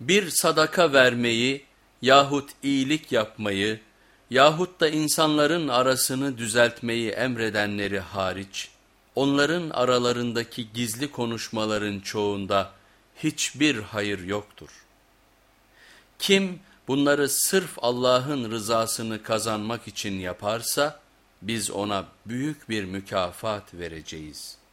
Bir sadaka vermeyi yahut iyilik yapmayı yahut da insanların arasını düzeltmeyi emredenleri hariç, onların aralarındaki gizli konuşmaların çoğunda hiçbir hayır yoktur. Kim bunları sırf Allah'ın rızasını kazanmak için yaparsa, biz ona büyük bir mükafat vereceğiz.''